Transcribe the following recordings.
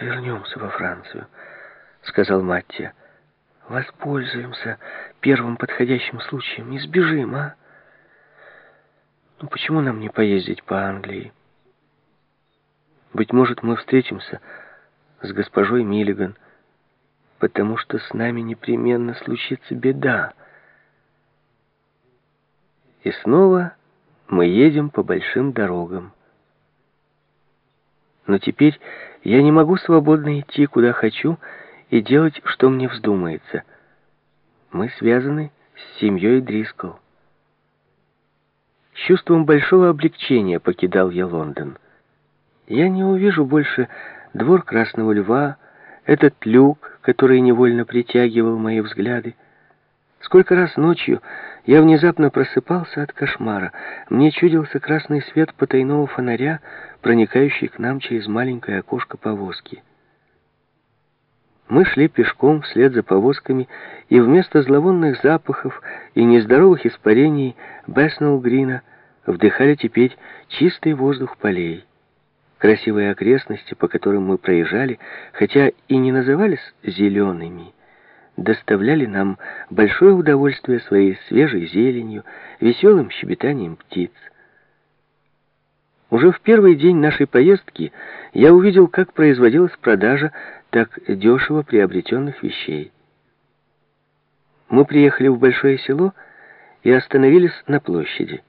вернемся во Францию», — сказал Маттия. «Воспользуемся первым подходящим случаем и сбежим, а? Ну почему нам не поездить по Англии? Быть может, мы встретимся с госпожой Миллиган, потому что с нами непременно случится беда. И снова мы едем по большим дорогам. Но теперь я не могу свободно идти, куда хочу, и делать, что мне вздумается. Мы связаны с семьей Дрискл. Чувством большого облегчения покидал я Лондон. Я не увижу больше двор Красного Льва, этот люк, который невольно притягивал мои взгляды. Сколько раз ночью я внезапно просыпался от кошмара. Мне чудился красный свет потайного фонаря, проникающий к нам через маленькое окошко повозки. Мы шли пешком вслед за повозками, и вместо зловонных запахов и нездоровых испарений Бэснелл-Грина вдыхали теперь чистый воздух полей. Красивые окрестности, по которым мы проезжали, хотя и не назывались «зелеными», доставляли нам большое удовольствие своей свежей зеленью, веселым щебетанием птиц. Уже в первый день нашей поездки я увидел, как производилась продажа так дешево приобретенных вещей. Мы приехали в большое село и остановились на площади.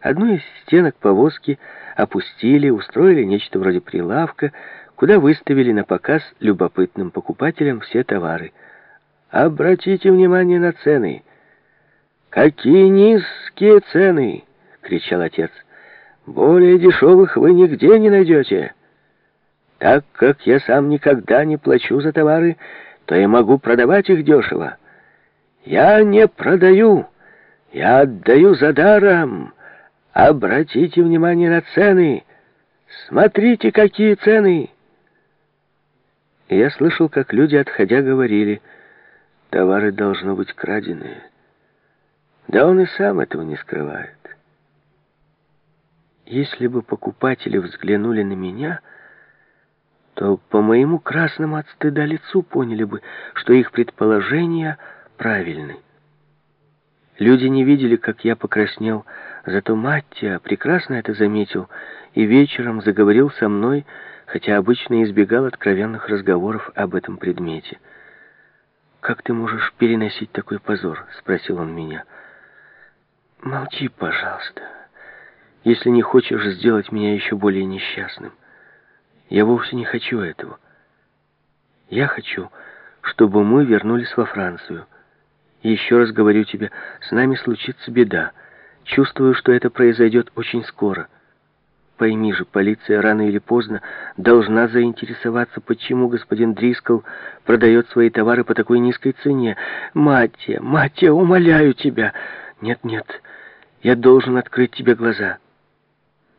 Одну из стенок повозки опустили, устроили нечто вроде прилавка, куда выставили на показ любопытным покупателям все товары. «Обратите внимание на цены!» «Какие низкие цены!» — кричал отец. «Более дешевых вы нигде не найдете!» Так как я сам никогда не плачу за товары, то я могу продавать их дешево. Я не продаю, я отдаю за даром. Обратите внимание на цены. Смотрите, какие цены. Я слышал, как люди, отходя, говорили, товары должно быть краденые. Да он и сам этого не скрывает. Если бы покупатели взглянули на меня то по моему красному от стыда лицу поняли бы, что их предположения правильны. Люди не видели, как я покраснел, зато Маттия прекрасно это заметил и вечером заговорил со мной, хотя обычно избегал откровенных разговоров об этом предмете. «Как ты можешь переносить такой позор?» — спросил он меня. «Молчи, пожалуйста, если не хочешь сделать меня еще более несчастным». Я вовсе не хочу этого. Я хочу, чтобы мы вернулись во Францию. И еще раз говорю тебе, с нами случится беда. Чувствую, что это произойдет очень скоро. Пойми же, полиция рано или поздно должна заинтересоваться, почему господин Дрискл продает свои товары по такой низкой цене. Матья, Матья, умоляю тебя. Нет, нет, я должен открыть тебе глаза.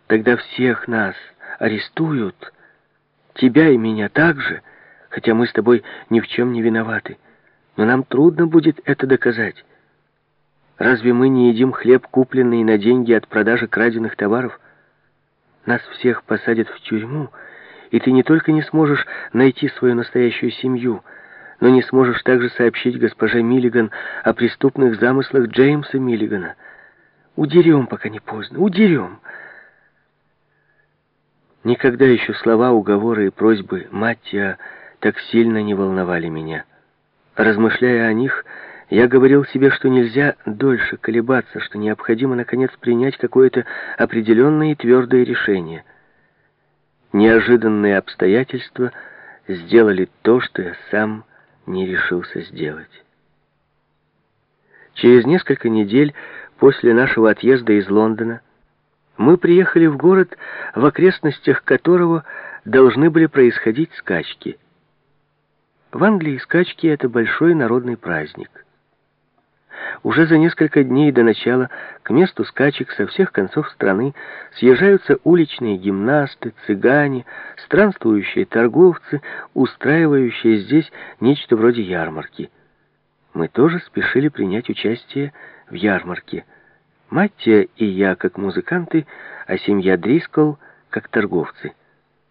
Тогда всех нас арестуют, Тебя и меня также, хотя мы с тобой ни в чем не виноваты. Но нам трудно будет это доказать. Разве мы не едим хлеб, купленный на деньги от продажи краденных товаров? Нас всех посадят в тюрьму, и ты не только не сможешь найти свою настоящую семью, но не сможешь также сообщить госпоже Миллиган о преступных замыслах Джеймса Миллигана. Удерем, пока не поздно, удерем. Никогда еще слова, уговоры и просьбы Маттия так сильно не волновали меня. Размышляя о них, я говорил себе, что нельзя дольше колебаться, что необходимо, наконец, принять какое-то определенное и твердое решение. Неожиданные обстоятельства сделали то, что я сам не решился сделать. Через несколько недель после нашего отъезда из Лондона мы приехали в город, в окрестностях которого должны были происходить скачки. В Англии скачки — это большой народный праздник. Уже за несколько дней до начала к месту скачек со всех концов страны съезжаются уличные гимнасты, цыгане, странствующие торговцы, устраивающие здесь нечто вроде ярмарки. Мы тоже спешили принять участие в ярмарке — Маттия и я как музыканты, а семья Дрискл как торговцы.